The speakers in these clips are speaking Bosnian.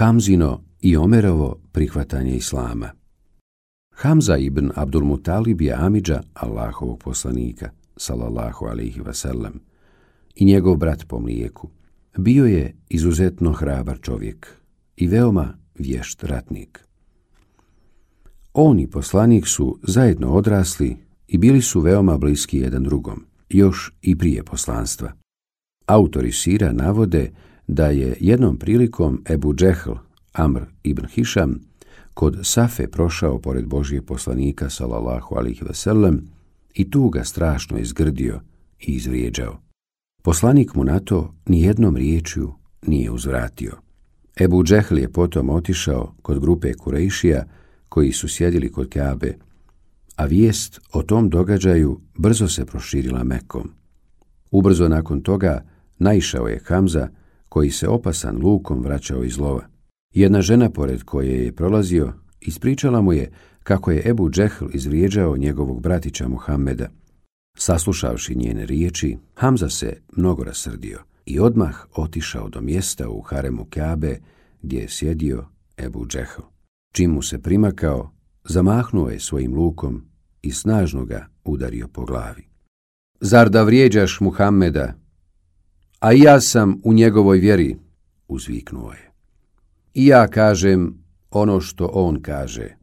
Hamzino i Omerovo prihvatanje Islama Hamza ibn Abdul Mutalib je Amidža Allahovog poslanika, salallahu alaihi vasallam, i njegov brat po mlijeku. Bio je izuzetno hrabar čovjek i veoma vješt ratnik. On i poslanik su zajedno odrasli i bili su veoma bliski jedan drugom, još i prije poslanstva. Autori Sira navode da je jednom prilikom Ebu Džehl, Amr ibn Hišam, kod Safe prošao pored Božije poslanika, salallahu alihi veselem, i tu ga strašno izgrdio i izvrijeđao. Poslanik mu na to nijednom riječju nije uzvratio. Ebu Džehl je potom otišao kod grupe Kurejšija koji su sjedili kod Kabe, a vijest o tom događaju brzo se proširila Mekom. Ubrzo nakon toga naišao je Hamza koji se opasan lukom vraćao iz lova. Jedna žena pored koje je prolazio ispričala mu je kako je Ebu Džehl izvrijeđao njegovog bratića Muhammeda. Saslušavši njene riječi, Hamza se mnogo rasrdio i odmah otišao do mjesta u haremu Kabe gdje je sjedio Ebu Džehl. Čim mu se primakao, zamahnuo je svojim lukom i snažno ga udario po glavi. Zar da vrijeđaš Muhammeda? A ja sam u njegovoj vjeri, uzviknuo je. I ja kažem ono što on kaže.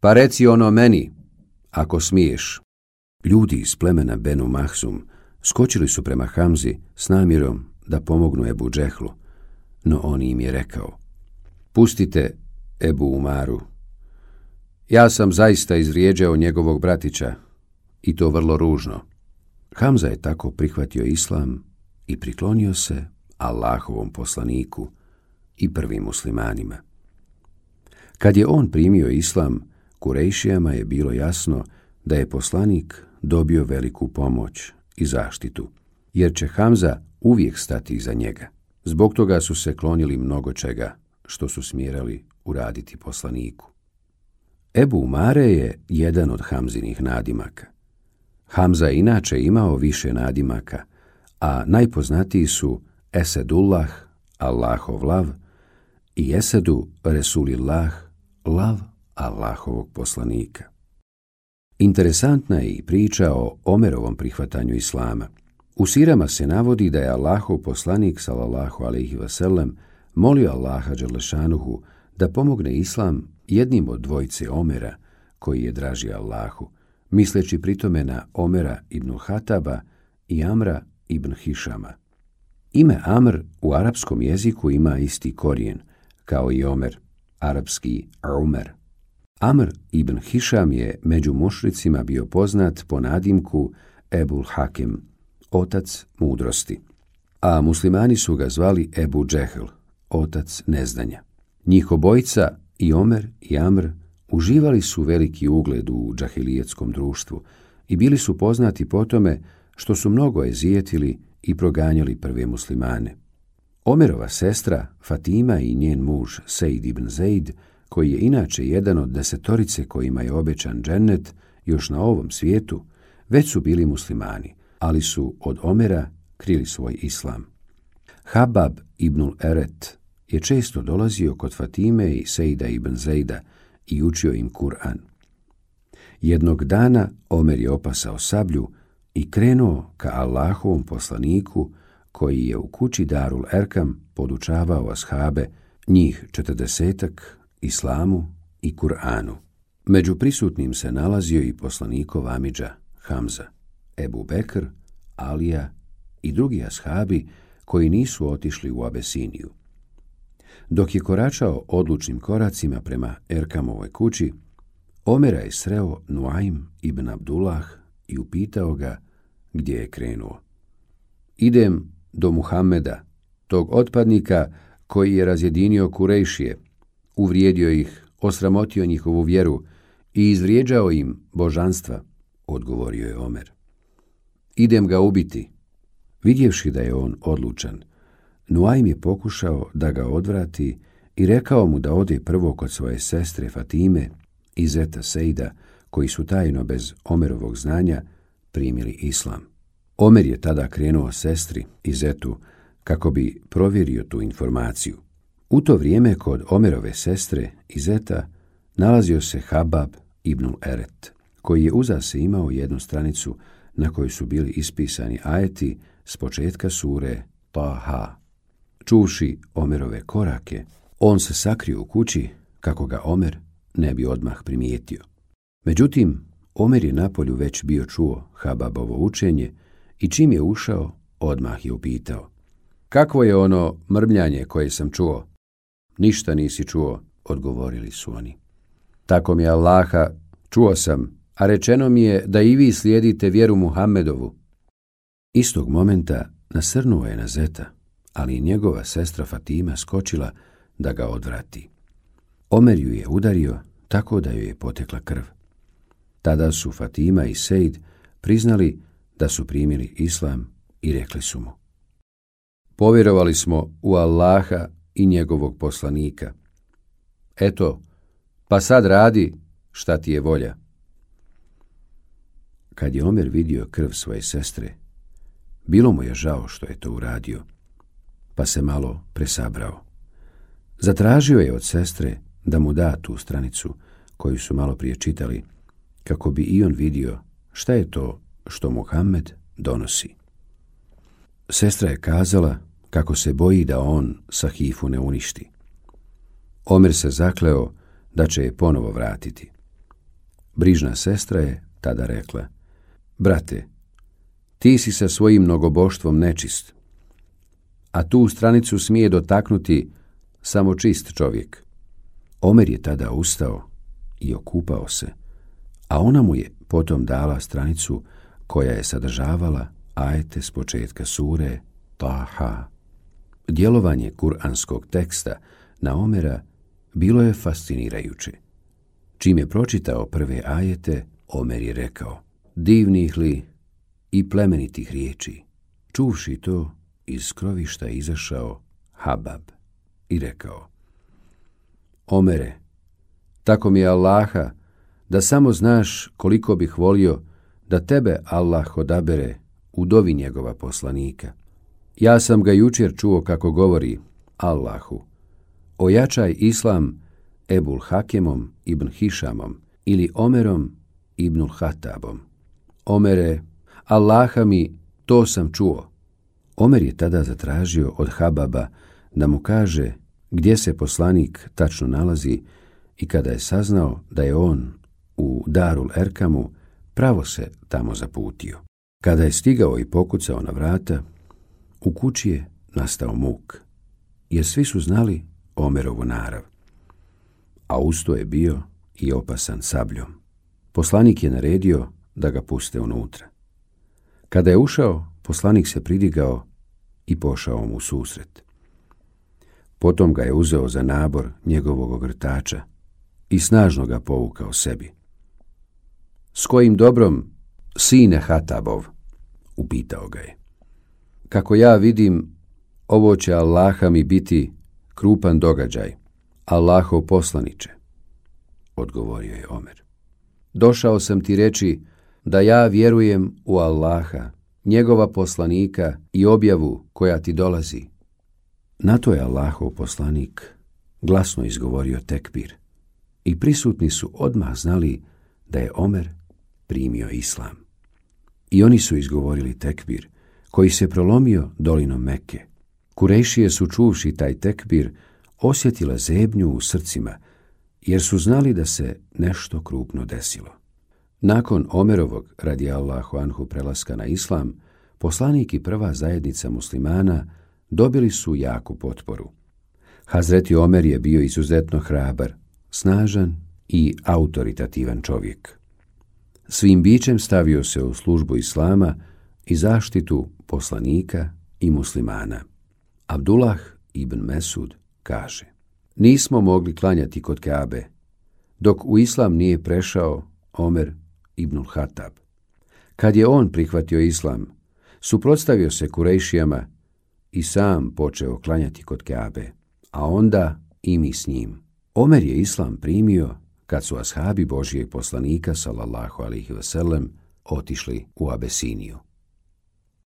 Pa reci ono meni, ako smiješ. Ljudi iz plemena Benu Mahsum skočili su prema Hamzi s namjerom da pomognu Ebu Džehlu, no on im je rekao, pustite Ebu Umaru. Ja sam zaista izrijeđao njegovog bratića i to vrlo ružno. Hamza je tako prihvatio islam i priklonio se Allahovom poslaniku i prvim muslimanima. Kad je on primio islam, Kurejšijama je bilo jasno da je poslanik dobio veliku pomoć i zaštitu, jer će Hamza uvijek stati iza njega. Zbog toga su se klonili mnogo čega što su smjerali uraditi poslaniku. Ebu Umare je jedan od Hamzinih nadimaka. Hamza je inače imao više nadimaka, a najpoznatiji su Esedullah, Allahov lav, i Esedu Resulillah, lav Allahovog poslanika. Interesantna je i priča o Omerovom prihvatanju Islama. U sirama se navodi da je Allahov poslanik, salallahu alaihi vasallam, molio Allaha Đalešanuhu da pomogne Islam jednim od dvojice Omera, koji je draži Allahu, misleći pritome na Omera ibn Hataba i Amra ibn Hišama. Ime Amr u arapskom jeziku ima isti korijen, kao i Omer, arapski Umer. Amr ibn Hišam je među mušricima bio poznat po nadimku Ebul Hakim, otac mudrosti, a muslimani su ga zvali Ebu Džehl, otac neznanja. Njih obojica, i Omer i Amr, uživali su veliki ugled u džahilijetskom društvu i bili su poznati po tome što su mnogo ezijetili i proganjali prve muslimane. Omerova sestra Fatima i njen muž Sejd ibn Zaid, koji je inače jedan od desetorice kojima je obećan džennet još na ovom svijetu, već su bili muslimani, ali su od Omera krili svoj islam. Habab ibnul Eret je često dolazio kod Fatime i Sejda ibn Zejda i učio im Kur'an. Jednog dana Omer je opasao sablju i krenuo ka Allahovom poslaniku koji je u kući Darul Erkam podučavao ashabe, njih četrdesetak, islamu i Kur'anu. Među prisutnim se nalazio i poslanikov Amidža, Hamza, Ebu Bekr, Alija i drugi ashabi koji nisu otišli u Abesiniju. Dok je koračao odlučnim koracima prema Erkamovoj kući, Omera je sreo Nuaim ibn Abdullah i upitao ga gdje je krenuo. Idem do Muhammeda, tog otpadnika koji je razjedinio Kurejšije, uvrijedio ih, osramotio njihovu vjeru i izvrijeđao im božanstva, odgovorio je Omer. Idem ga ubiti. Vidjevši da je on odlučan, Nuaim je pokušao da ga odvrati i rekao mu da ode prvo kod svoje sestre Fatime i zeta Sejda, koji su tajno bez Omerovog znanja primili islam. Omer je tada krenuo sestri i zetu kako bi provjerio tu informaciju. U to vrijeme kod Omerove sestre i zeta nalazio se Habab ibnul Eret, koji je uza se imao jednu stranicu na kojoj su bili ispisani ajeti s početka sure Taha. Čuši Omerove korake, on se sakrio u kući kako ga Omer ne bi odmah primijetio. Međutim, Omer je napolju već bio čuo Hababovo učenje i čim je ušao, odmah je upitao. Kakvo je ono mrmljanje koje sam čuo? Ništa nisi čuo, odgovorili su oni. Tako mi Allaha, čuo sam, a rečeno mi je da i vi slijedite vjeru Muhammedovu. Istog momenta nasrnuo je na zeta, ali njegova sestra Fatima skočila da ga odvrati. Omer ju je udario tako da joj je potekla krv. Tada su Fatima i Sejd priznali da su primili islam i rekli su mu. Povjerovali smo u Allaha i njegovog poslanika. Eto, pa sad radi šta ti je volja. Kad je Omer vidio krv svoje sestre, bilo mu je žao što je to uradio, pa se malo presabrao. Zatražio je od sestre da mu da tu stranicu koju su malo prije čitali, kako bi i on vidio šta je to što Muhammed donosi. Sestra je kazala kako se boji da on sahifu ne uništi. Omer se zakleo da će je ponovo vratiti. Brižna sestra je tada rekla, brate, ti si sa svojim mnogoboštvom nečist, a tu stranicu smije dotaknuti samo čist čovjek. Omer je tada ustao i okupao se, a ona mu je potom dala stranicu koja je sadržavala ajete s početka sure Taha. Djelovanje kuranskog teksta na Omera bilo je fascinirajuće. Čim je pročitao prve ajete, Omer je rekao, divnih li i plemenitih riječi. Čuvši to, iz skrovišta izašao Habab i rekao, Omere, tako mi je Allaha, da samo znaš koliko bih volio da tebe Allah odabere u dovi njegova poslanika. Ja sam ga jučer čuo kako govori Allahu, ojačaj islam Ebul Hakemom ibn Hišamom ili Omerom ibnul Hatabom. Omere, Allaha mi, to sam čuo. Omer je tada zatražio od Hababa da mu kaže gdje se poslanik tačno nalazi i kada je saznao da je on u Darul Erkamu, pravo se tamo zaputio. Kada je stigao i pokucao na vrata, u kući je nastao muk, jer svi su znali Omerovu narav. A usto je bio i opasan sabljom. Poslanik je naredio da ga puste unutra. Kada je ušao, poslanik se pridigao i pošao mu susret. Potom ga je uzeo za nabor njegovog ogrtača i snažno ga povukao sebi. S kojim dobrom, sine Hatabov, upitao ga je. Kako ja vidim, ovo će Allaha mi biti krupan događaj, Allahov poslaniče, odgovorio je Omer. Došao sam ti reći da ja vjerujem u Allaha, njegova poslanika i objavu koja ti dolazi. Na to je Allahov poslanik glasno izgovorio tekbir i prisutni su odmah znali da je Omer primio islam. I oni su izgovorili tekbir, koji se prolomio dolinom Mekke. Kurejšije su čuvši taj tekbir, osjetila zebnju u srcima, jer su znali da se nešto krupno desilo. Nakon Omerovog, radi Allahu Anhu, prelaska na islam, poslanik i prva zajednica muslimana dobili su jaku potporu. Hazreti Omer je bio izuzetno hrabar, snažan i autoritativan čovjek. Svim bićem stavio se u službu islama i zaštitu poslanika i muslimana. Abdullah ibn Mesud kaže Nismo mogli klanjati kod Kaabe, dok u islam nije prešao Omer ibn Hatab. Kad je on prihvatio islam, suprotstavio se Kurejšijama i sam počeo klanjati kod Kaabe, a onda i mi s njim. Omer je islam primio kad su ashabi Božijeg poslanika, sallallahu alihi wasallam, otišli u Abesiniju.